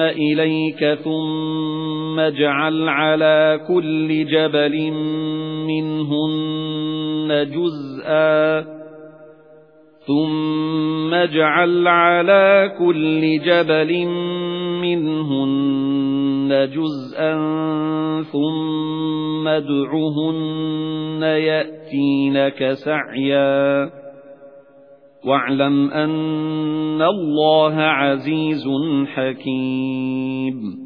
إِلَيْكَ ثُمَّ اجْعَلْ عَلَى كُلِّ جَبَلٍ مِنْهُنَّ جُزْءًا ثُمَّ اجْعَلْ عَلَى كُلِّ جَبَلٍ مِنْهُنَّ جُزْءًا ثُمَّ ادْعُهُنَّ يَأْتِينَكَ سَعْيًا وَاعْلَمْ أَنَّ اللَّهَ عَزِيزٌ حَكِيمٌ.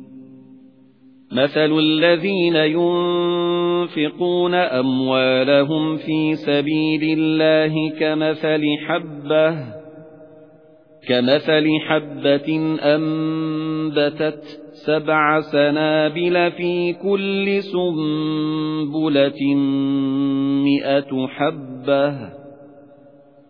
مَثَلُ الَّذِينَ يُنفِقُونَ أَمْوَالَهُمْ فِي سَبِيلِ اللَّهِ كَمَثَلِ حَبَّةٍ كَمَثَلِ حَبَّةٍ أَنبَتَتْ سَبْعَ سَنَابِلَ فِي كُلِّ سُنبُلَةٍ مِئَةُ حَبَّةٍ.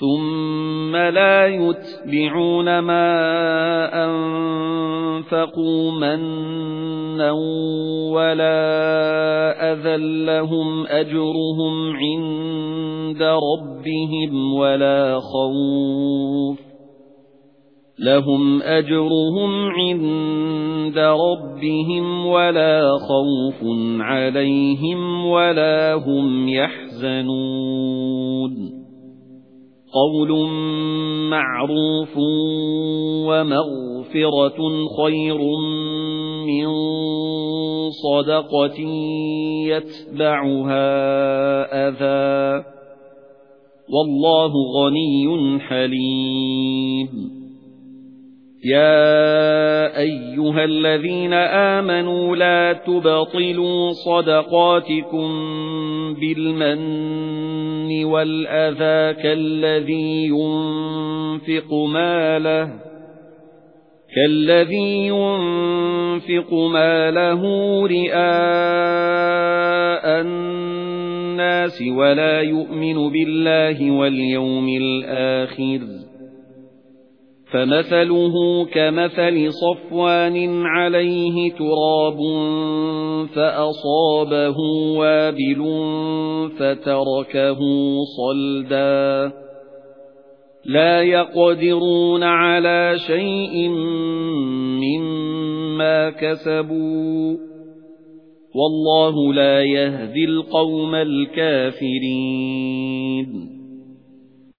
ثُمَّ لَا يُتْبِعُونَ مَا أَنفَقُوا مَنًّا وَلَا أَذًى لَّهُمْ أَجْرُهُمْ عِندَ رَبِّهِمْ وَلَا خَوْفٌ لَهُمْ أَجْرُهُمْ عِندَ رَبِّهِمْ وَلَا خَوْفٌ عَلَيْهِمْ وَلَا هُمْ يَحْزَنُونَ قَوْلٌ مَّعْرُوفٌ وَمَغْفِرَةٌ خَيْرٌ مِّن صَدَقَةٍ يَتْبَعُهَا أَذًى. وَاللَّهُ غَنِيٌّ حَلِيمٌ. يَا أَيُّهَا الَّذِينَ آمَنُوا لَا تُبْطِلُوا صَدَقَاتِكُمْ بِالْمَنِّ وَالْأَذَى كَالَّذِي يُنفِقُ مَالَهُ كَالَّذِي يُنفِقُ مَالَهُ رِئَاءَ النَّاسِ وَلَا يُؤْمِنُ بِاللَّهِ وَالْيَوْمِ الْآخِرِ. فَمَثَلُهُ كَمَثَلِ صَفْوَانٍ عَلَيْهِ تُرَابٌ فَأَصَابَهُ وَابِلٌ فَتَرَكَهُ صَلْدًا. لَا يَقْدِرُونَ عَلَى شَيْءٍ مِّمَّا كَسَبُوا. وَاللَّهُ لَا يَهْدِي الْقَوْمَ الْكَافِرِينَ.